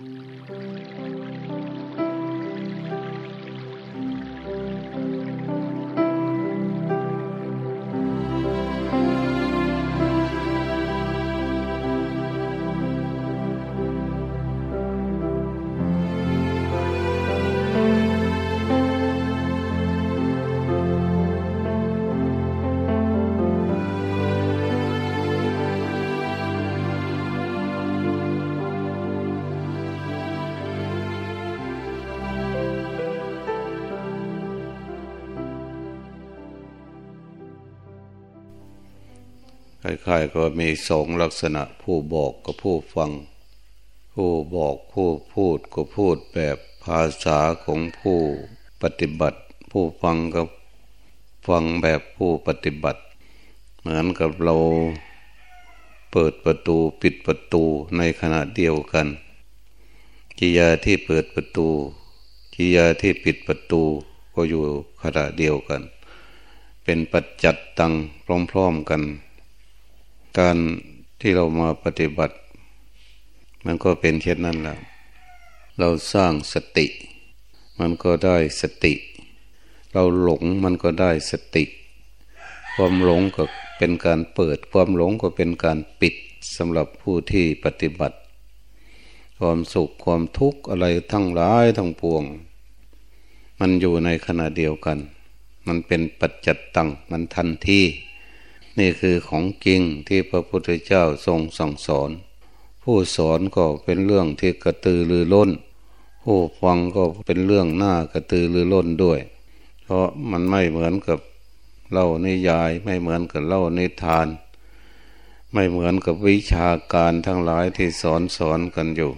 Música คล้ายๆก็มีสองลักษณะผู้บอกกับผู้ฟัง ผู้บอกผู้พูดก็พูดแบบภาษาของผู้ปฏิบัติ ผู้ฟังก็ฟังแบบผู้ปฏิบัติ เหมือนกับเราเปิดประตูปิดประตูในขณะเดียวกันกิยาที่เปิดประตูกิยาที่ปิดประตูก็อยู่ขณะเดียวกัน เป็นปัจจัดตังพร้อมๆกัน การที่เรามาปฏิบัติ มันก็เป็นเช่นนั้นแหละเราสร้างสติ มันก็ได้สติ เราหลงมันก็ได้สติ ความหลงก็เป็นการเปิด ความหลงก็เป็นการปิดสำหรับผู้ที่ปฏิบัติ ความสุขความทุกข์อะไรทั้งหลายทั้งปวง มันอยู่ในขณะเดียวกัน มันเป็นปัจจัตตังมันทันที นี่คือของจริงที่พระพุทธเจ้าทรงสั่งสอน ผู้สอนก็เป็นเรื่องที่กระตือรือร้น ผู้ฟังก็เป็นเรื่องหน้ากระตือรือร้นด้วย เพราะมันไม่เหมือนกับเล่านิยายไม่เหมือนกับเล่านิทาน ไม่เหมือนกับวิชาการทั้งหลายที่สอนสอนกันอยู่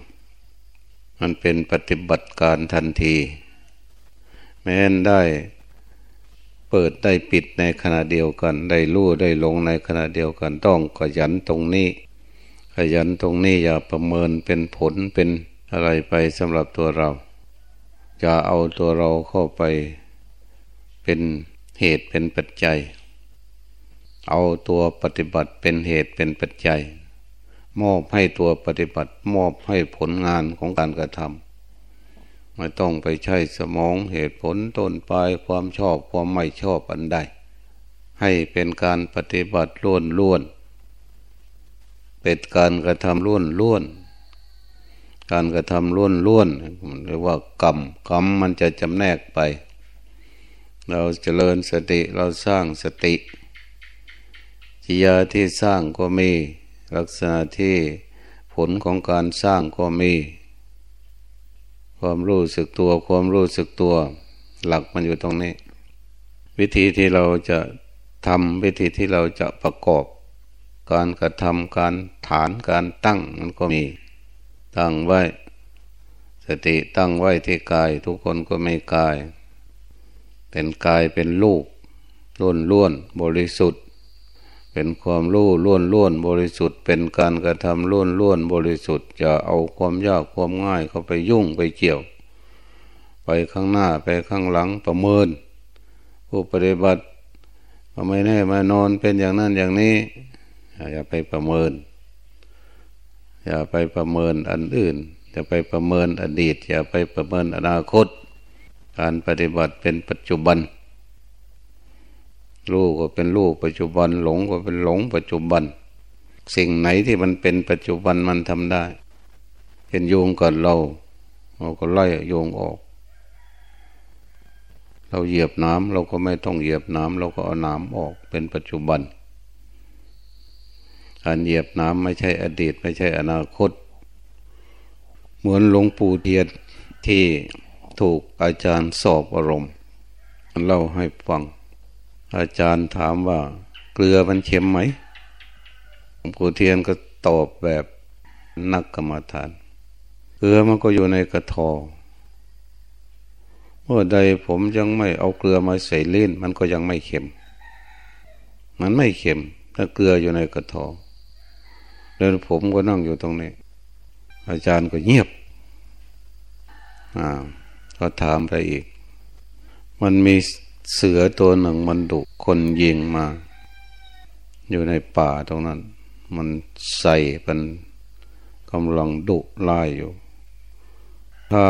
มันเป็นปฏิบัติการทันที แม้นได้ เปิดได้ปิดในขณะเดียวกัน ได้รู้ได้ลงในขณะเดียวกันต้องขยันตรงนี้ ขยันตรงนี้อย่าประเมินเป็นผลเป็นอะไรไปสำหรับตัวเราอย่าเอาตัวเราเข้าไปเป็นเหตุเป็นปัจจัย เอาตัวปฏิบัติเป็นเหตุเป็นปัจจัย มอบให้ตัวปฏิบัติ มอบให้ผลงานของการกระทำ ไม่ต้องไปใช้สมองเหตุผลต้นปลายความชอบความไม่ชอบอันใด ให้เป็นการปฏิบัติล้วนล้วน เป็นการกระทำล้วนล้วน การกระทำล้วนล้วนเรียกว่ากรรมกรรมมันจะจำแนกไป เราเจริญสติเราสร้างสติจิยาที่สร้างก็มีลักษณะที่ผลของการสร้างก็มี ความรู้สึกตัว ความรู้สึกตัว หลักมันอยู่ตรงนี้ วิธีที่เราจะทำวิธีที่เราจะประกอบ การกระทำการฐานการตั้งมันก็มี ตั้งไว้ สติตั้งไว้ที่กาย ทุกคนก็ไม่กาย เป็นกายเป็นลูกล้วนล้วนบริสุทธิ์ เป็นความรู้ล้วนล้วนบริสุทธิ์ เป็นการกระทำล้วนล้วนบริสุทธิ์จะเอาความยากความง่ายเข้าไปยุ่งไปเกี่ยว ไปข้างหน้าไปข้างหลังประเมิน ผู้ปฏิบัติไม่แน่มานอนเป็นอย่างนั้นอย่างนี้ อย่าไปประเมิน อย่าไปประเมินอันอื่น อย่าไปประเมินอดีต อย่าไปประเมินอนาคต การปฏิบัติเป็นปัจจุบัน รู้ก็เป็นรู้ปัจจุบัน หลงก็เป็นหลงปัจจุบัน สิ่งไหนที่มันเป็นปัจจุบันมันทำได้เห็นโยงกับเราเราก็ไล่โยงออก เราเหยียบน้ำเราก็ไม่ต้องเหยียบน้ำเราก็เอาน้ำออกเป็นปัจจุบันการเหยียบน้ำไม่ใช่อดีต ไม่ใช่อนาคต เหมือนหลวงปู่เทียนที่ถูกอาจารย์สอบอารมณ์เล่าให้ฟัง อาจารย์ถามว่า เกลือมันเค็มไหมหลวงปู่เทียนก็ตอบแบบนักกรรมฐาน เกลือมันก็อยู่ในกระทอเมื่อใดผมยังไม่เอาเกลือมาใส่ลิ้นมันก็ยังไม่เค็ม มันไม่เค็ม ถ้าเกลืออยู่ในกระทอแล้วผมก็นั่งอยู่ตรงนี้ อาจารย์ก็เงียบ อ่าก็ถามไปอีก มันมี เสือตัวหนึ่งมันดุคนยิงมา อยู่ในป่าตรงนั้น มันใส่เป็นกำลังดุไล่อยู่ ถ้า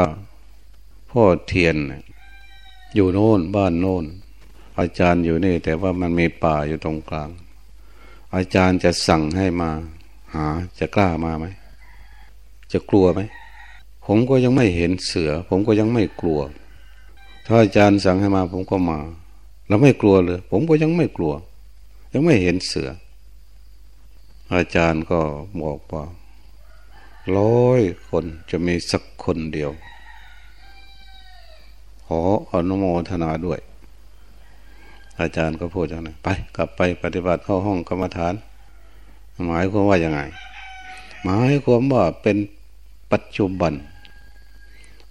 พ่อเทียนอยู่โน่นบ้านโน่น อาจารย์อยู่นี่ แต่ว่ามันมีป่าอยู่ตรงกลาง อาจารย์จะสั่งให้มา หาจะกล้ามาไหม จะกลัวไหม ผมก็ยังไม่เห็นเสือ ผมก็ยังไม่กลัว ถ้าอาจารย์สั่งให้มาผมก็มาแล้วไม่กลัวเลย ผมก็ยังไม่กลัว ยังไม่เห็นเสือ อาจารย์ก็บอกว่าร้อยคนจะมีสักคนเดียว ขออนุโมทนาด้วย อาจารย์ก็พูดอย่างนั้นไป กลับไปปฏิบัติเข้าห้องกรรมฐาน หมายความว่ายังไง หมายความว่าเป็นปัจจุบัน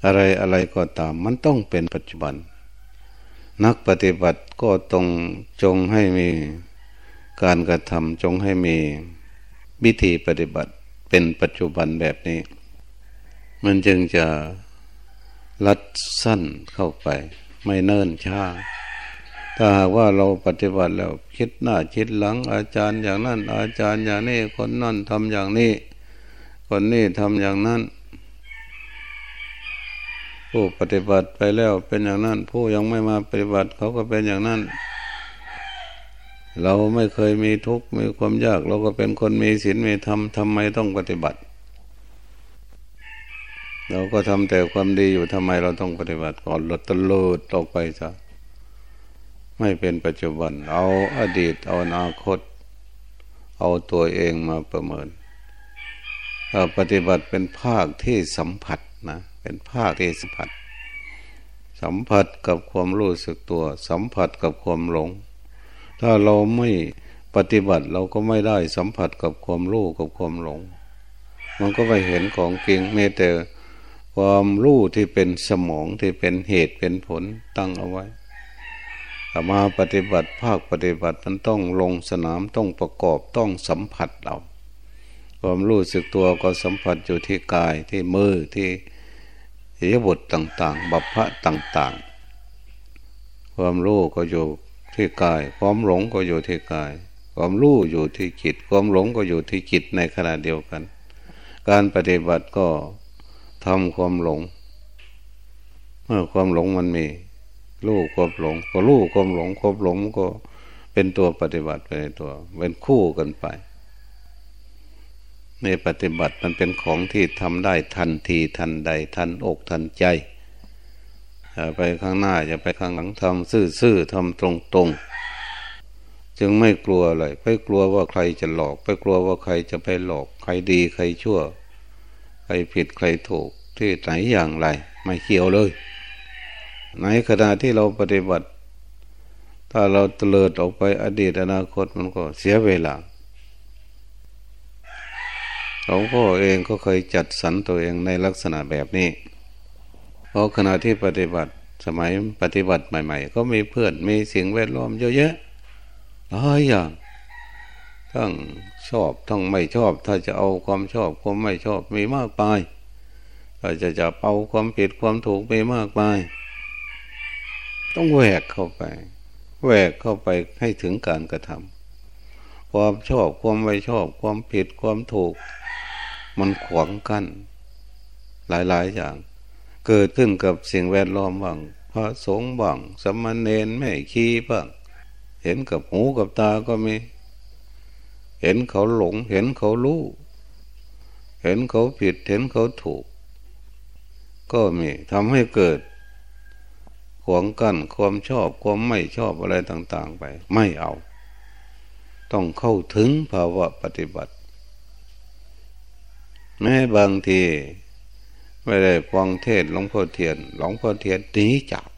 อะไรอะไรก็ตาม มันต้องเป็นปัจจุบัน นักปฏิบัติก็ต้องจงให้มีการกระทำจงให้มีวิธีปฏิบัติเป็นปัจจุบันแบบนี้ มันจึงจะลัดสั้นเข้าไป ไม่เนิ่นช้าถ้าหากว่าเราปฏิบัติแล้วคิดหน้าคิดหลัง อาจารย์อย่างนั้น อาจารย์อย่างนี้คนนั่นทำอย่างนี้ คนนี้ทำอย่างนั้น ผู้ปฏิบัติไปแล้วเป็นอย่างนั้น ผู้ยังไม่มาปฏิบัติเขาก็เป็นอย่างนั้น เราไม่เคยมีทุกข์มีความยาก เราก็เป็นคนมีศีลมีธรรมทำไมต้องปฏิบัติ เราก็ทำแต่ความดีอยู่ทำไมเราต้องปฏิบัติก่อนลดตลุดออกไปซะไม่เป็นปัจจุบัน เอาอดีตเอาอนาคต เอาตัวเองมาประเมินเราปฏิบัติเป็นภาคที่สัมผัสนะ เป็นภาคที่สัมผัส สัมผัสกับความรู้สึกตัว สัมผัสกับความหลง ถ้าเราไม่ปฏิบัติเราก็ไม่ได้สัมผัสกับความรู้กับความหลง มันก็ไปเห็นของจริงแม้แต่ความรู้ที่เป็นสมองที่เป็นเหตุเป็นผลตั้งเอาไว้ต่มาปฏิบัติภาคปฏิบัติมันต้องลงสนามต้องประกอบต้องสัมผัสเราความรู้สึกตัวก็สัมผัสอยู่ที่กายที่มือที่ อิยบทต่างๆ บัพพะต่างๆ ความรู้ก็อยู่ที่กาย ความหลงก็อยู่ที่กาย ความรู้อยู่ที่จิต ความหลงก็อยู่ที่จิตในขณะเดียวกัน การปฏิบัติก็ทำความหลง เมื่อความหลงมันมีรู้ความหลง ก็รู้ความหลงความหลงก็เป็นตัวปฏิบัติไปในตัว เป็นคู่กันไป นปฏิบัติมันเป็นของที่ทำได้ทันทีทันใดทันอกทันใจอย่าไปข้างหน้าอย่าไปข้างหลังทำซื่อๆทำตรงๆ จึงไม่กลัวอะไรไม่กลัวว่าใครจะหลอกไม่กลัวว่าใครจะไปหลอก ใครดีใครชั่ว ใครผิดใครถูกที่ไหนอย่างไร ไม่เกี่ยวเลย ในขณะที่เราปฏิบัติ ถ้าเราเตลิดออกไปอดีตอนาคตมันก็เสียเวลา หลวงพ่อเองก็เคยจัดสรรตัวเองในลักษณะแบบนี้เพราะขณะที่ปฏิบัติสมัยปฏิบัติใหม่ ๆ ก็มีเพื่อนมีสิ่งแวดล้อมเยอะแยะหลายอย่างทั้งชอบทั้งไม่ชอบ ถ้าจะเอาความชอบความไม่ชอบมีมากไปถ้าจะจับเอาความผิดความถูกมีมากไปต้องแหวกเข้าไปแหวกเข้าไปให้ถึงการกระทำความชอบความไม่ชอบ ความผิดความถูก มันขวางกัน้นหลายๆอย่าง เกิดขึ้นกับสิ่งแวดล้อมบ้างพระสงฆ์บ้างสมณเณรแม่ขี้บ้างเห็นกับหูกับตาก็มี เห็นเขาหลง เห็นเขารู้ เห็นเขาผิด เห็นเขาถูก ก็มีทำให้เกิดขวงกั้นความชอบความไม่ชอบอะไรต่าง ๆ ไป ไม่เอา ต้องเข้าถึงภาวะปฏิบัติ แม้บางทีไม่ได้ฟังเทศหลวงพ่อเทียนหลวงพ่อเทียนหนีจาก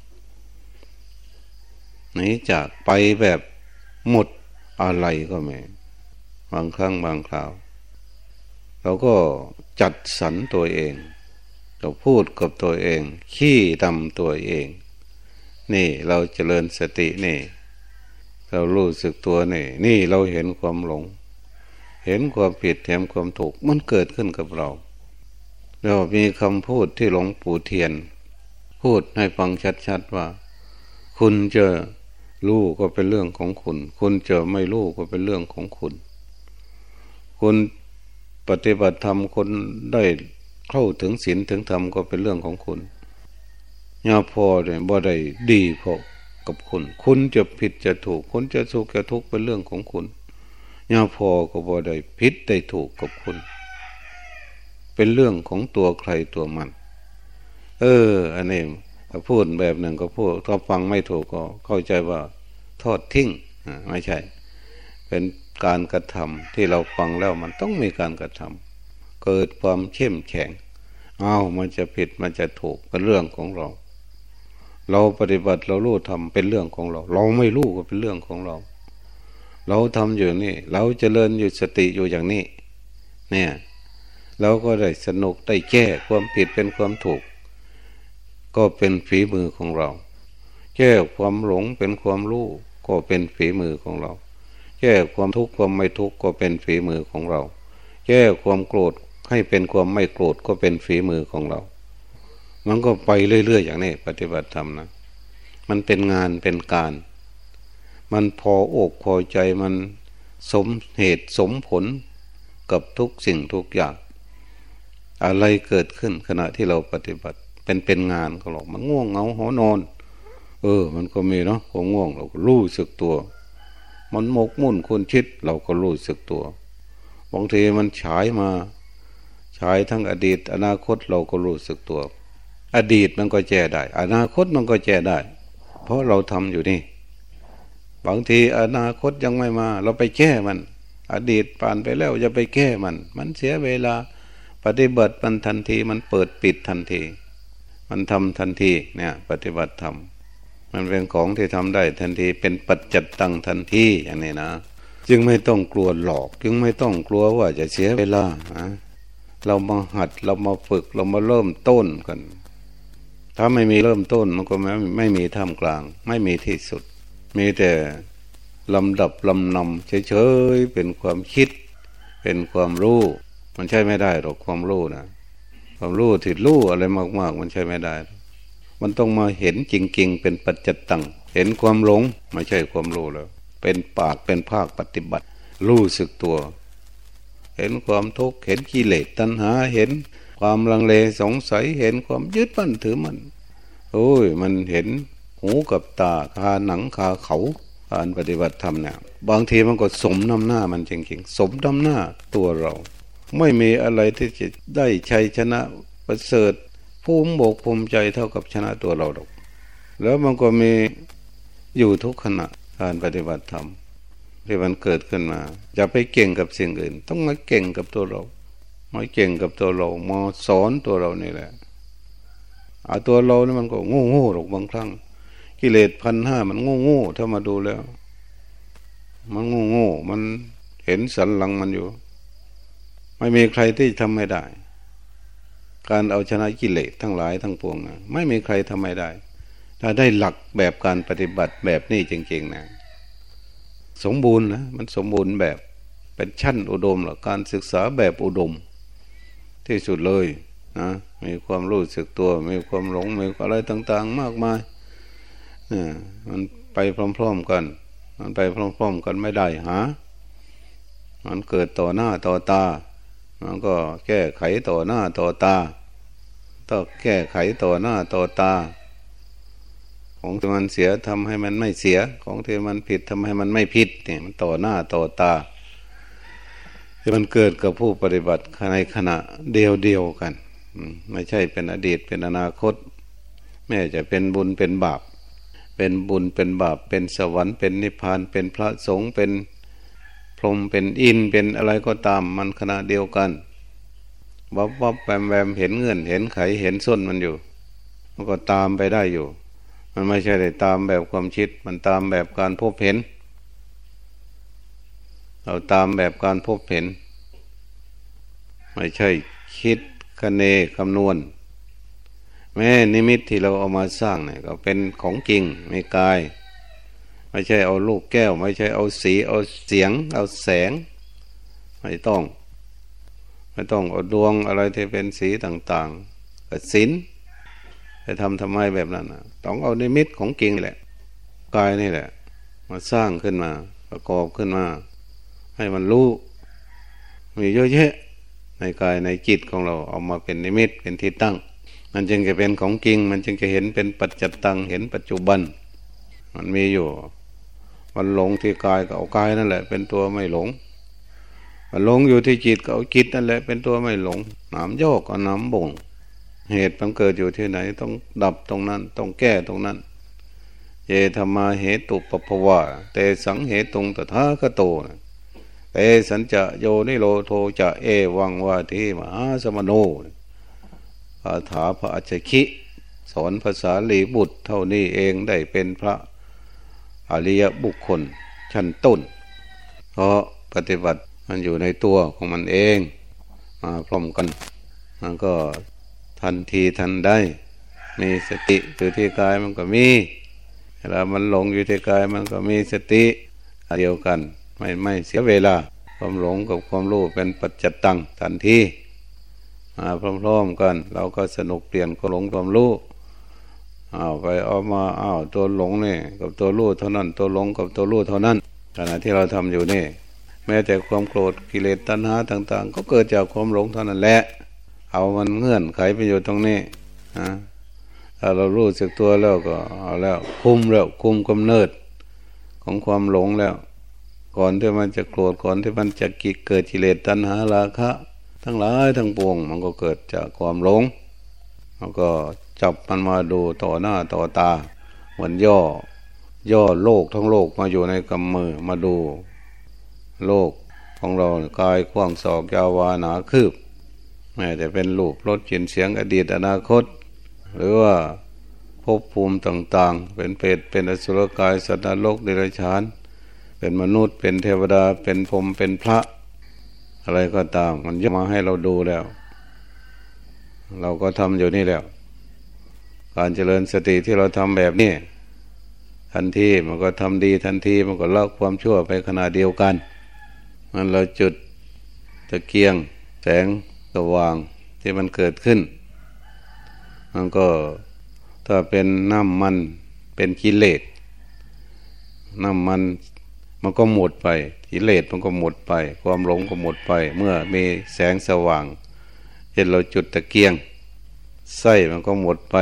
หนีจากไปแบบหมดอะไรก็ไม่บางครั้งบางคราว เราก็จัดสรรตัวเองเราพูดกับตัวเอง ขี้ดำตัวเอง นี่เราเจริญสตินี่ เรารู้สึกตัวนี่ นี่เราเห็นความหลง เห็นความผิดเห็นความถูกมันเกิดขึ้นกับเราเรามีคำพูดที่หลวงปู่เทียน พูดให้ฟังชัดๆว่า คุณเจะรู้ก็เป็นเรื่องของคุณ คุณเจะไม่รู้ก็เป็นเรื่องของคุณ คุณปฏิบัติธรรมคนได้เข้าถึงศีลถึงธรรมก็เป็นเรื่องของคุณยาพอเนี่ยบ่ได้ดีพอกับคุณ คุณจะผิดจะถูก คุณจะสุขจะทุกข์เป็นเรื่องของคุณ ยาพอก็บ่ได้ผิดได้ถูกกับคุณ เป็นเรื่องของตัวใครตัวมัน เออ อันนี้พูดแบบหนึ่งก็พูดถ้าฟังไม่ถูกก็เข้าใจว่าทอดทิ้งไม่ใช่ เป็นการกระทำที่เราฟังแล้วมันต้องมีการกระทำเกิดความเข้มแข็งอ้าวมันจะผิดมันจะถูกเป็นเรื่องของเรา เราปฏิบัติเรารู้ทำเป็นเรื่องของเรา เราไม่รู้ก็เป็นเรื่องของเรา เราทำอยู่นี่เราจเจริญอยู่สติอยู่อย่างนี้ เนี่ย เราก็ได้สนุกได้แก้ความผิดเป็นความถูก ก็เป็นฝีมือของเรา แก้ความหลงเป็นความรู้ก็เป็นฝีมือของเรา แก้ความทุกข์ความไม่ทุกข์ก็เป็นฝีมือของเรา แก้ความโกรธให้เป็นความไม่โกรธก็เป็นฝีมือของเรา มันก็ไปเรื่อยๆอย่างนี้ ปฏิบัติธรรมนะ มันเป็นงานเป็นการ มันพออกพอใจมันสมเหตุสมผลกับทุกสิ่งทุกอย่าง อะไรเกิดขึ้นขณะที่เราปฏิบัติ เป็นเป็นงานของเรามันง่วงเหงาหอนอน เออ มันก็มีเนาะความง่วงเราก็รู้สึกตัว มันหมกมุ่นคุณคิดเราก็รู้สึกตัวบางทีมันฉายมาใช้ทั้งอดีต อนาคตเราก็รู้สึกตัว อดีตมันก็แก้ได้ อนาคตมันก็แก้ได้ เพราะเราทำอยู่นี่ บางทีอนาคตยังไม่มา เราไปแก้มัน อดีตผ่านไปแล้วจะไปแก้มัน มันเสียเวลา ปฏิบัติมันทันทีมันเปิดปิดทันที มันทำทันทีเนี่ย ปฏิบัติทำมันเป็นของที่ทำได้ทันทีเป็นปัจจัดตังทันทีอย่างนี้นะจึงไม่ต้องกลัวหลอก จึงไม่ต้องกลัวว่าจะเสียเวลานะเรามาหัดเรามาฝึกเรามาเริ่มต้นกัน ถ้าไม่มีเริ่มต้นมันก็ไม่ไม่มีท่ามกลาง ไม่มีที่สุด มีแต่ลำดับลำนำเฉยๆเป็นความคิด เป็นความรู้ มันใช่ไม่ได้หรอกความรู้นะความรู้ที่รู้อะไรมาก ๆ มันใช่ไม่ได้ มันต้องมาเห็นจริง ๆ เป็นปัจจิตังเห็นความหลงไม่ใช่ความรู้แล้ว เป็นปากเป็นภาคปฏิบัติ รู้สึกตัว เห็นความทุกข์เห็นกิเลสตัณหาเห็นความลังเลสงสัยเห็นความยึดมั่นถือมันโอ้ยมันเห็น หูกับตาคาหนังคาเขาการปฏิบัติธรรมเนี่ยบางทีมันก็สมน้ำหน้ามันจริงๆ สมน้ำหน้าตัวเรา ไม่มีอะไรที่จะได้ชัยชนะประเสริฐภูมิบกภูมิใจเท่ากับชนะตัวเราหรอก แล้วมันก็มีอยู่ทุกขณะการปฏิบัติธรรมที่มันเกิดขึ้นมาอย่าไปเก่งกับสิ่งอื่น ต้องมาเก่งกับตัวเรามาเก่งกับตัวเรามาสอนตัวเรานี่แหละเอาตัวเรานี่มันก็โง่โง่หรอกบางครั้ง กิเลสพันห้ามันโง่โง่ถ้ามาดูแล้ว มันโง่โง่มันเห็นสันหลังมันอยู่ ไม่มีใครที่ทำไม่ได้ การเอาชนะกิเลสทั้งหลายทั้งปวงนะไม่มีใครทำไม่ได้ ถ้าได้หลักแบบการปฏิบัติแบบนี้จริงๆนะ สมบูรณ์นะมันสมบูรณ์แบบเป็นชั้นอุดมหรอการศึกษาแบบอุดม ที่สุดเลยนะมีความรู้สึกตัว มีความหลงมีอะไรต่าง ๆ มากมาย มันไปพร้อมๆกัน มันไปพร้อมๆกันไม่ได้หามันเกิดต่อหน้าต่อตา มันก็แก้ไขต่อหน้าต่อตา ต้องแก้ไขต่อหน้าต่อตา ของที่มันเสียทำให้มันไม่เสีย ของที่มันผิดทำให้มันไม่ผิดเนี่ยมันต่อหน้าต่อตาที่มันเกิดกับผู้ปฏิบัติในขณะเดียวเดียวกัน ไม่ใช่เป็นอดีตเป็นอนาคต แม้จะเป็นบุญเป็นบาป เป็นบุญเป็นบาปเป็นสวรรค์เป็นนิพพานเป็นพระสงฆ์เป็นพรหมเป็นอินเป็นอะไรก็ตามมันขณะเดียวกันวับวับแวมแวมเห็นเงื่อนเห็นไขเห็นส้นมันอยู่ มันก็ตามไปได้อยู่ มันไม่ใช่ได้ตามแบบความคิด มันตามแบบการพบเห็น เราตามแบบการพบเห็น ไม่ใช่คิดคะเนคำนวณ แม้นิมิตที่เราเอามาสร้างเนี่ยก็เป็นของจริงไม่กาย ไม่ใช่เอาลูกแก้ว ไม่ใช่เอาสี เอาเสียง เอาแสง ไม่ต้อง ไม่ต้องเอาดวงอะไรที่เป็นสีต่างๆกับสินจะทำทำไมแบบนั้นนะต้องเอาในมิตของจริงแหละกายนี่แหละ มาสร้างขึ้นมา ประกอบขึ้นมา ให้มันรู้มีเยอะแยะในกายในจิตของเราเอามาเป็นนิมิตเป็นที่ตั้ง มันจึงจะเป็นของจริง มันจึงจะเห็นเป็นปัจจตังเห็นปัจจุบัน มันมีอยู่ มันหลงที่กายก็เอากายนั่นแหละ เป็นตัวไม่หลง มันหลงอยู่ที่จิตก็เอาจิตนั่นแหละ เป็นตัวไม่หลงน้ำโยกเอาน้ำบ่ง เหตุมันเกิดอยู่ที่ไหน ต้องดับตรงนั้น ต้องแก้ตรงนั้นเยธรรมาเหตุปปภวะแต่สังเหตุตรงตถาคโตเอสัญจะโยนิโรโทจะเอวังวาทีมหาสมโน คาถาพระอัจฉริสอนภาษาลีบุตร เท่านี้เองได้เป็นพระอริยบุคคลชั้นต้น เพราะปฏิบัติมันอยู่ในตัวของมันเองมาพร้อมกันมันก็ทันทีทันได้ มีสติอยู่ที่กายมันก็มี เวลามันหลงอยู่ที่กายมันก็มีสติเดียวกัน ไม่ไม่เสียเวลาความหลงกับความรู้เป็นปัจจตังทันที มาพร้อมๆกัน เราก็สนุกเปลี่ยนความหลงความรู้เอาไปเอามาเอาตัวหลงนี่กับตัวรู้เท่านั้น ตัวหลงกับตัวรู้เท่านั้นขณะที่เราทำอยู่นี่ แม้แต่ความโกรธกิเลสตัณหาต่าง ๆ ก็เกิดจากความหลงเท่านั้นแหละเอามันเงื่อนไขไปอยู่ตรงนี้นะถ้าเรารู้สึกตัวแล้วก็เอาแล้วคุมแล้วคุมกำเนิดของความหลงแล้ว ก่อนที่มันจะโกรธก่อนที่มันจะกิเกิดกิเลสตัณหาราคะ ทั้งหลายทั้งปวงมันก็เกิดจากความหลงมันก็จับมันมาดูต่อหน้าต่อตาเหมือนย่อ ย่อโลกทั้งโลกมาอยู่ในกำมือมาดู โลกของเรากายกว้างศอกยาวานาคืบแม้แต่เป็นรูปรสกลิ่นเสียงอดีตอนาคต หรือว่าภพภูมิต่างๆ เป็นเปรตเป็นอสุรกายสัตว์นรกเดรัจฉาน เป็นมนุษย์เป็นเทวดาเป็นพรมเป็นพระ อะไรก็ตาม มันยกมาให้เราดูแล้ว เราก็ทำอยู่นี่แล้ว การเจริญสติที่เราทำแบบนี้ ทันทีมันก็ทำดีทันทีมันก็เละความชั่วไปขณะเดียวกัน มันเราจุดตะเกียง แสงสว่างที่มันเกิดขึ้น มันก็ถ้าเป็นน้ำมันเป็นกิเลสน้ำมัน มันก็หมดไปกิเลสมันก็หมดไป ความหลงก็หมดไป เมื่อมีแสงสว่างเห็นเราจุดตะเกียงไส้มันก็หมดไป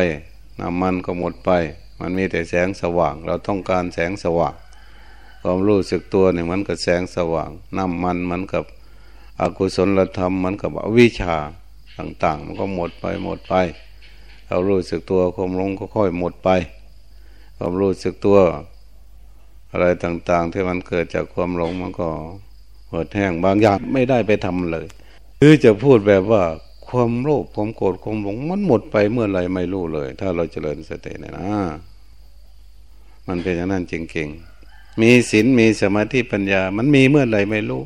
น้ำมันก็หมดไป มันมีแต่แสงสว่าง เราต้องการแสงสว่าง ความรู้สึกตัวเนี่ยมันกับแสงสว่าง น้ำมันมันกับอกุศลธรรมมันกับอวิชชาต่าง ๆ มันก็หมดไปหมดไป เรารู้สึกตัวความหลงก็ค่อยหมดไป ความรู้สึกตัว อะไรต่างๆ ที่มันเกิดจากความหลงมันก็หดแห้งบางอย่างไม่ได้ไปทำเลยหรือจะพูดแบบว่าความโลภความโกรธความหลงมันหมดไปเมื่อไรไม่รู้เลย ถ้าเราเจริญสติเนี่ยนะมันเป็นอย่างนั้นจริงๆ มีศีลมีสมาธิปัญญา มันมีเมื่อไรไม่รู้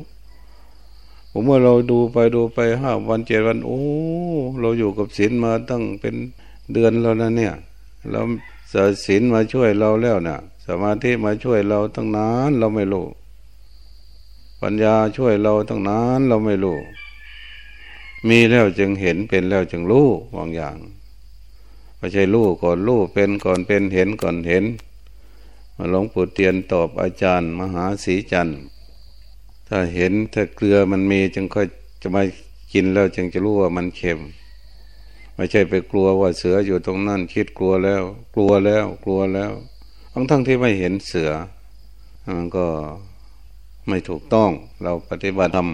ผมเมื่อเราดูไปดูไปห้าวันเจ็ดวัน โอ้ เราอยู่กับศีลมาตั้งเป็นเดือนแล้วนะเนี่ย เราศีลมาช่วยเราแล้วเนี่ย สมาธิมาช่วยเราตั้งนานเราไม่รู้ ปัญญาช่วยเราตั้งนานเราไม่รู้ มีแล้วจึงเห็นเป็นแล้วจึงรู้บางอย่างไม่ใช่รู้ก่อนรู้เป็นก่อนเป็นเห็นก่อนเห็นมาหลวงปู่เตียนตอบอาจารย์ มหาศรีจันทร์ ถ้าเห็นถ้าเกลือมันมีจึงค่อยจะมากินแล้วจึงจะรู้ว่ามันเค็ม ไม่ใช่ไปกลัวว่าเสืออยู่ตรงนั้นคิดกลัวแล้ว กลัวแล้วกลัวแล้ว ทั้งทั้งที่ไม่เห็นเสือ มันก็ไม่ถูกต้อง เราปฏิบัติธรรม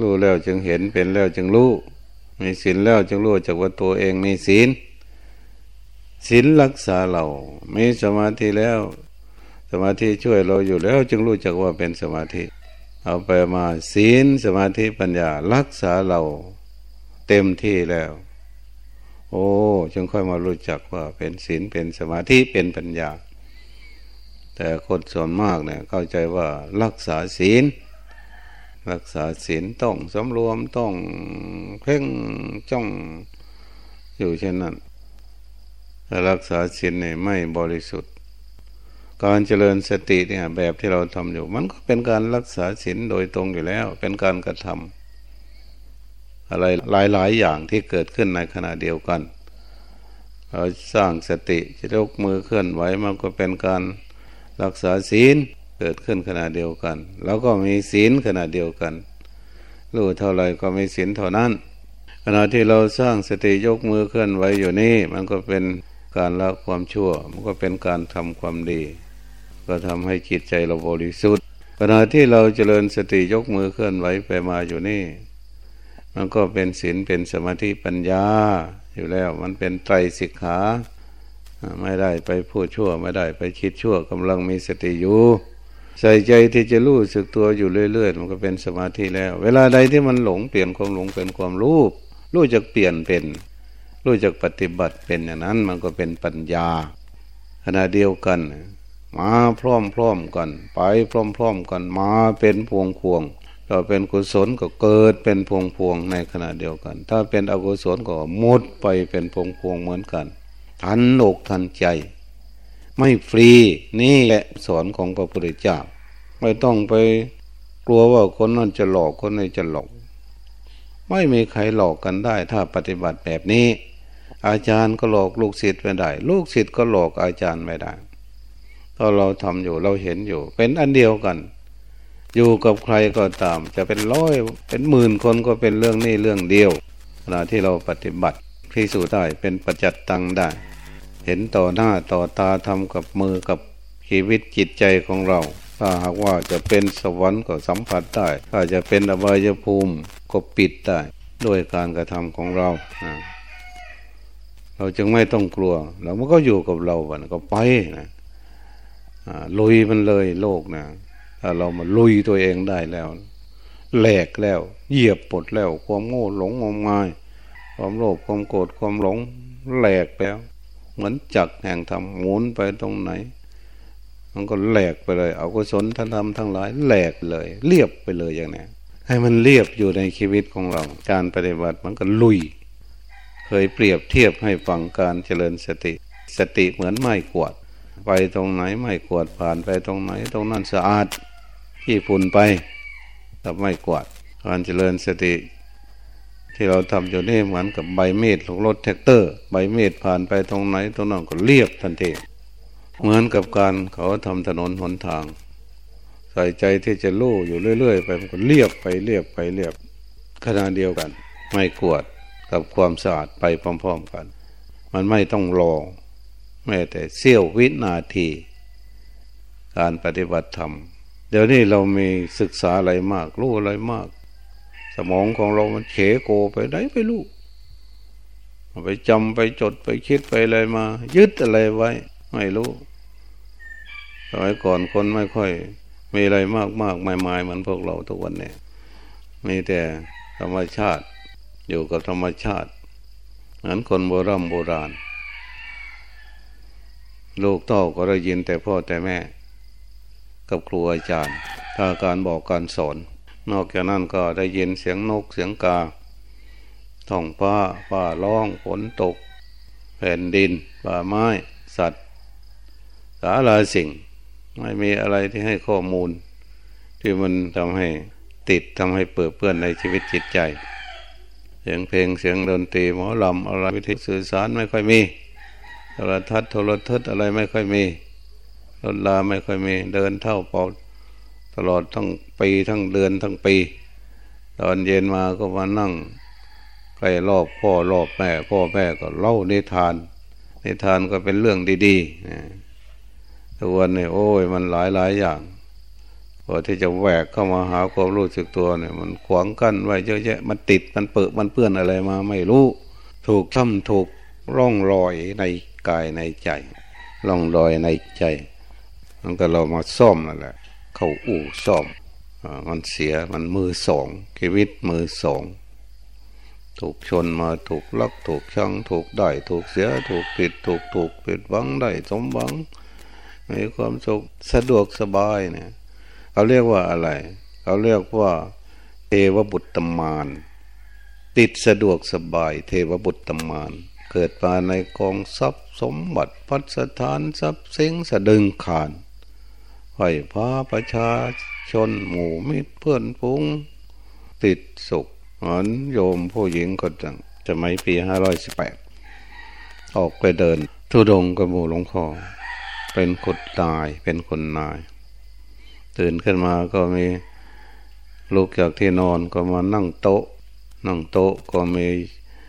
รู้แล้วจึงเห็นเป็นแล้วจึงรู้ มีศีลแล้วจึงรู้จากว่าตัวเองมีศีลศีลรักษาเรา มีสมาธิแล้ว สมาธิช่วยเราอยู่แล้ว จึงรู้จักว่าเป็นสมาธิ เอาไปมาศีลสมาธิปัญญารักษาเรา เต็มที่แล้ว โอ้ จึงค่อยมารู้จักว่าเป็นศีลเป็นสมาธิเป็นปัญญา แต่คนส่วนมากเนี่ยเข้าใจว่ารักษาศีล รักษาศีลต้องสำรวมต้องเพ่งจ้องอยู่เช่นนั้นแต่รักษาศีลเนี่ยไม่บริสุทธิ์ การเจริญสติเนี่ยแบบที่เราทำอยู่ มันก็เป็นการรักษาศีลโดยตรงอยู่แล้ว เป็นการกระทำอะไรหลาย ๆ อย่างที่เกิดขึ้นในขณะเดียวกัน เราสร้างสติจะยกมือเคลื่อนไหวมันก็เป็นการ รักษาศีลเกิดขึ้นขณะเดียวกัน แล้วก็มีศีลขณะเดียวกัน รู้เท่าไรก็มีศีลเท่านั้น ขณะที่เราสร้างสติยกมือเคลื่อนไหวอยู่นี่ มันก็เป็นการละความชั่ว มันก็เป็นการทำความดี ก็ทำให้จิตใจเราบริสุทธิ์ ขณะที่เราเจริญสติยกมือเคลื่อนไหวไปมาอยู่นี่ มันก็เป็นศีลเป็นสมาธิปัญญาอยู่แล้ว มันเป็นไตรสิกขา ไม่ได้ไปพูดชั่วไม่ได้ไปคิดชั่วกำลังมีสติอยู่ใส่ใจที่จะรู้สึกตัวอยู่เรื่อยๆ มันก็เป็นสมาธิแล้ว เวลาใดที่มันหลงเปลี่ยนความหลงเป็นความรู้รู้จักเปลี่ยนเป็น รู้จักปฏิบัติเป็นอย่างนั้น มันก็เป็นปัญญาขณะเดียวกัน มาพร้อมๆกัน ไปพร้อมๆกันมาเป็นพวงพวงเราเป็นกุศลก็เกิดเป็นพวงพวงในขณะเดียวกัน ถ้าเป็นอกุศลก็หมดไปเป็นพวงพวงเหมือนกัน ทันอกทันใจ ไม่ฟรีนี่แหละสอนของพระพุทธเจ้า ไม่ต้องไปกลัวว่าคนนั้นจะหลอกคนนี้จะหลอก ไม่มีใครหลอกกันได้ ถ้าปฏิบัติแบบนี้ อาจารย์ก็หลอกลูกศิษย์ไม่ได้ ลูกศิษย์ก็หลอกอาจารย์ไม่ได้ถ้าเราทำอยู่เราเห็นอยู่ เป็นอันเดียวกันอยู่กับใครก็ตาม จะเป็นร้อยเป็นหมื่นคนก็เป็นเรื่องนี้เรื่องเดียวขณะที่เราปฏิบัติพิสูจน์ได้เป็นประจัดตังได้ เห็นต่อหน้าต่อตาทำกับมือกับชีวิตจิตใจของเรา ถ้าหากว่าจะเป็นสวรรค์ก็สัมผัสได้ถ้าจะเป็นอบายภูมิก็ปิดได้ด้วยการกระทำของเรา เราจึงไม่ต้องกลัว เรามันก็อยู่กับเราวันก็ไปนะลุยมันเลยโลกนะถ้าเรามาลุยตัวเองได้แล้วแหลกแล้ว เหยียบปดแล้ว ความโง่หลงงมงาย ความโลภความโกรธความหลงแหลกแล้ว เหมือนจักแห่งธรรมหมุนไปตรงไหน มันก็แหลกไปเลยเอากุศลธรรมทั้งหลายแหลกเลย เรียบไปเลยอย่างนี้ให้มันเรียบอยู่ในชีวิตของเรา การปฏิบัติมันก็ลุย เคยเปรียบเทียบให้ฟังการเจริญสติ สติเหมือนไม้กวาดไปตรงไหนไม้กวาดผ่านไปตรงไหน ตรงนั้นสะอาดที่ฝุ่นไปกับไม้กวาดการเจริญสติ ที่เราทำอยู่นี่เหมือนกับใบมีดของรถแทรกเตอร์ ใบมีดผ่านไปตรงไหนตรงนั้นก็เรียบทันทีเหมือนกับการเขาทำถนนหนทาง ใส่ใจที่จะลู่อยู่เรื่อย ๆ ไปมันก็เรียบไปเรียบไปเรียบขณะเดียวกัน ไม่กวดกับความสะอาดไปพร้อม ๆกัน มันไม่ต้องรอแม้แต่เสี้ยววินาที การปฏิบัติธรรม เดี๋ยวนี้เรามีศึกษาอะไรมาก รู้อะไรมาก สมองของเรามันเขโกไปไหนไปลูกไปจำไปจดไปคิดไปอะไรมา ยึดอะไรไว้ ไม่รู้สมัยก่อนคนไม่ค่อย มีอะไรมากมากไม่ไม่เหมือนพวกเราทุกวันนี้มีแต่ธรรมชาติอยู่กับธรรมชาติเหมือนคนโบราณโบราณ ลูกเต้าก็ได้ยินแต่พ่อแต่แม่ กับครูอาจารย์ถ้าการบอกการสอน นอกจากนั้นก็ได้ยินเสียงนกเสียงกาท้องฟ้าฟ้าร้องฝนตก แผ่นดินป่าไม้ สัตว์ สาราสิ่ง ไม่มีอะไรที่ให้ข้อมูล ที่มันทำให้ติดทำให้เปิดเปื้อนในชีวิตจิตใจ เสียงเพลงเสียงดนตรีหมอลำอะไรวิธีสื่อสารไม่ค่อยมีโทรทัศน์โทรทัศน์อะไรไม่ค่อยมีรถลาไม่ค่อยมี เดินเท่าเป่า ตลอดทั้งปีทั้งเดือนทั้งปี ตอนเย็นมาก็มานั่งใกล้รอบพ่อรอบแม่ พ่อแม่ก็เล่านิทาน นิทานก็เป็นเรื่องดีๆทุกวันนี้โอ้ยมันหลายหลายอย่างพอที่จะแหวกเข้ามาหาความรู้สึกตัวเนี่ย มันขวางกั้นไว้เยอะแยะมันติดมันเปิดมันเปื้อนอะไรมาไม่รู้ ถูกทำถูกร่องรอยในกายในใจ ร่องรอยในใจมันก็เรามาซ่อมนั่นแหละ เข้าอู่ซ่อมมันเสียมันมือสองชีวิตมือสอง ถูกชนมาถูกลักถูกชังถูกได้ถูกเสียถูกผิดถูกถูกผิดหวังได้สมหวังมีความสุขสะดวกสบายเนี่ยเขาเรียกว่าอะไรเขาเรียกว่าเทวบุตรตมานติดสะดวกสบายเทวบุตรตมานเกิดมาในกองทรัพย์สมบัติพัสถานทรัพย์สิงสะดึงขาน ให้พาประชาชนหมู่มิตรเพื่อนพุงติดสุขเหมือนโยมผู้หญิงก็จังจะไม่ปีห้าร้อยสิบแปดออกไปเดิน ทุดงกับหมูหลวงพ่อเป็นคนตายเป็นคนนาย ตื่นขึ้นมาก็มีลุกจากที่นอนก็มานั่งโต๊ะ นั่งโต๊ะก็มี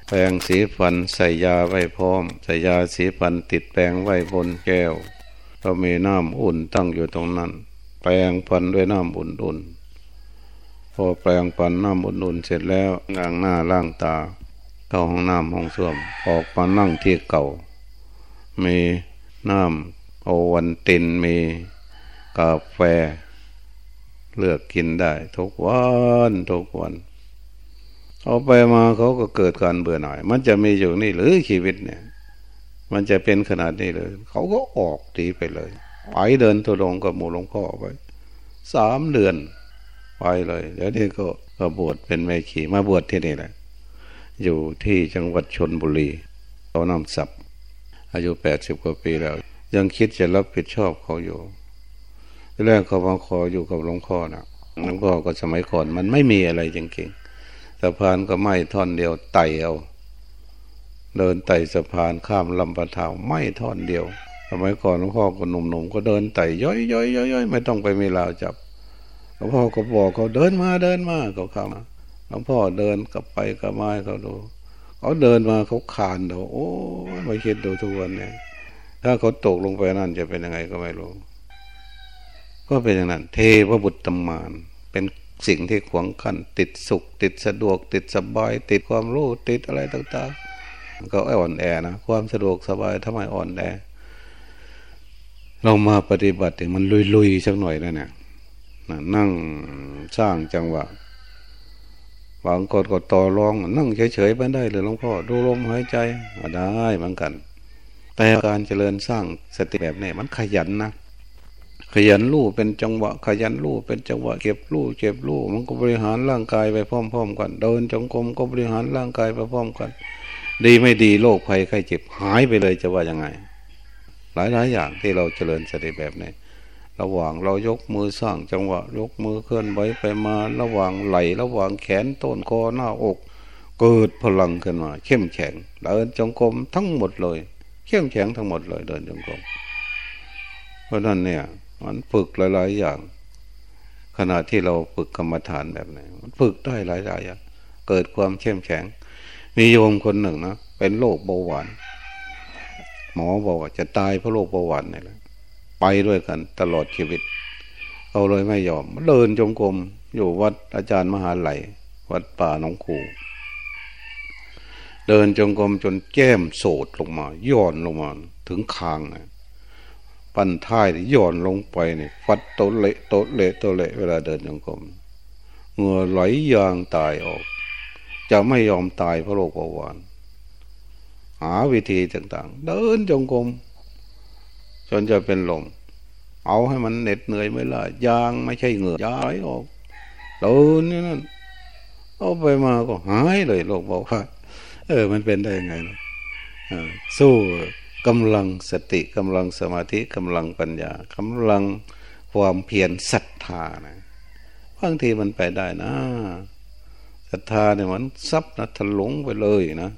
แปรงสีฟันใส่ยาไว้พร้อม ใส่ยาสีฟันติดแปรงไว้บนแก้ว ก็มีน้ำอุ่นตั้งอยู่ตรงนั้น แปรงฟันด้วยน้ำอุ่นๆพอแปรงฟันน้ำอุ่นๆเสร็จแล้วล้างหน้าล้างตา เข้าห้องน้ำห้องส้วมออกมานั่งที่เก่า มีน้ำโอวันตินมีกาแฟ เลือกกินได้ ทุกวันทุกวันเอาไปมาเขาก็เกิดการเบื่อหน่าย มันจะมีอยู่นี่หรือชีวิตเนี่ย มันจะเป็นขนาดนี้เลย เขาก็ออกตีไปเลยไปเดินตัวลงกับหมู่หลวงพ่อไปสามเดือนไปเลยเดี๋ยวนี้ก็ก็บวชเป็นแม่ขี่มาบวชที่นี่แหละ อยู่ที่จังหวัดชนบุรีเขานำศัพท์อายุแปดสิบกว่าปีแล้ว ยังคิดจะรับผิดชอบเขาอยู่ที่แรกเขามาขออยู่กับหลวงพ่อนะหลวงพ่อก็สมัยก่อนมันไม่มีอะไรจริงๆสะพานก็ไม่ท่อนเดียวไต่เอา เดินไต่สะพานข้ามลำปะทาวไม่ท่อนเดียวสมัยก่อนหลวงพ่อก็หนุ่มๆก็เดินไต่ย้อยย้อยย้อยไม่ต้องไปมีราวจับหลวงพ่อก็บอกเขาเดินมาเดินมาเขาข้ามหลวงพ่อเดินกลับไปกลับมาเขาดูเขาเดินมาเขาคานเดาโอ้ไม่คิดดูทุกวันเนี่ยถ้าเขาตกลงไปนั่นจะเป็นยังไงก็ไม่รู้ ก็เป็นอย่างนั้น เทวบุตรตมาน เป็นสิ่งที่ขวางขันติดสุข ติดสะดวก ติดสบาย ติดความรู้ติดอะไรต่างๆ ก็อ่อนแอนะความสะดวกสบายทำไมอ่อนแอ เรามาปฏิบัติมันลุยๆสักหน่อยนะเนี่ยนั่งสร้างจังหวะบางคนก็ต่อรอง นั่งเฉยๆไปได้เลยหลวงพ่อดูลมหายใจได้เหมือนกัน แต่การเจริญสร้างสติแบบนี้มันขยันนะขยันรู้เป็นจังหวะ ขยันรู้เป็นจังหวะเก็บรู้เก็บรู้มันก็บริหารร่างกายไปพร้อม ๆ กัน เดินจงกรมก็บริหารร่างกายไปพร้อมกัน ดีไม่ดีโรคภัยไข้เจ็บหายไปเลยจะว่ายังไง หลายๆอย่างที่เราเจริญสติแบบนี้ระหว่างเรายกมือสร้างจังหวะ ยกมือเคลื่อนไหวไปมาระหว่างไหลระหว่างแขนต้นคอหน้าอก เกิดพลังขึ้นมา เข้มแข็งเดินจงกรมทั้งหมดเลย เข้มแข็งทั้งหมดเลยเดินจงกรมเพราะนั้นเนี่ยมันฝึกหลาย ๆ อย่าง ขณะที่เราฝึกกรรมฐานแบบนี้มันฝึกได้หลายๆอย่างเกิดความเข้มแข็ง มีโยมคนหนึ่งนะเป็นโรคเบาหวาน หมอบอกว่าจะตายเพราะโรคเบาหวานนี่แหละไปด้วยกันตลอดชีวิต เอาเลยไม่ยอมเดินจงกรมอยู่วัดอาจารย์มหาไหลวัดป่าหนองคูเดินจงกรมจนแก้มโสดลงมา ย่อนลงมาถึงคางนะปั้นท้ายย่อนลงไปเนี่ยฟัดโตเละโตเละโตเละเวลาเดินจงกรมเหงื่อไหลยางตายออก จะไม่ยอมตายเพราะโรคเบาหวาน หาวิธีต่างๆ เดินจงกรมจนจะเป็นลม เอาให้มันเหน็ดเหนื่อยไม่ละยางไม่ใช่เหงื่อยายออกเดินนี่นั่นเอาไปมาก็หายเลยโรคเบาหวานเออ มันเป็นได้ยังไงนะสู้กำลังสติกำลังสมาธิกำลังปัญญากำลังความเพียรศรัทธานะบางทีมันไปได้นะ ศรัทธาเนี่ยมันซับนะทะลงไปเลยนะ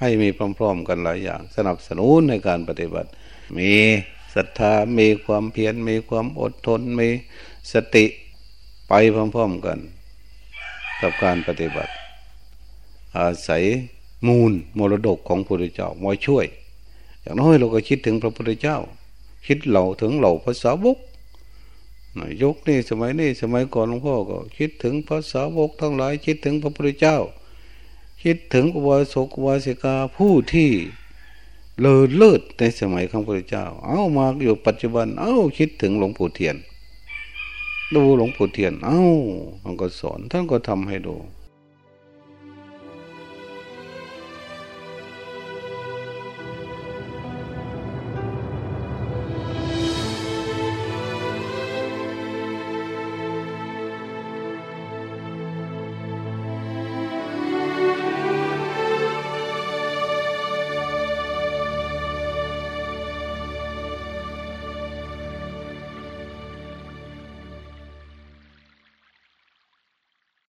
ให้มีพร้อมๆกันหลายอย่าง สนับสนุนในการปฏิบัติ มีศรัทธามีความเพียรมีความอดทนมีสติไปพร้อมๆกัน กับการปฏิบัติ อาศัยมูลมรดกของพระพุทธเจ้ามาช่วย อย่างน้อยเราก็คิดถึงพระพุทธเจ้า คิดเหล่าถึงเหล่าภาษาวก ยกนี่สมัยนี้สมัยก่อนหลวงพ่อก็ คิดถึงพระสาวกทั้งหลาย คิดถึงพระพุทธเจ้า คิดถึงอุบาสกอุบาสิกาผู้ที่เลอเลิศในสมัยของพระพุทธเจ้า เอามาอยู่ปัจจุบัน เอาคิดถึงหลวงปู่เทียน ดูหลวงปู่เทียน เอาท่านก็สอนท่านก็ทำให้ดู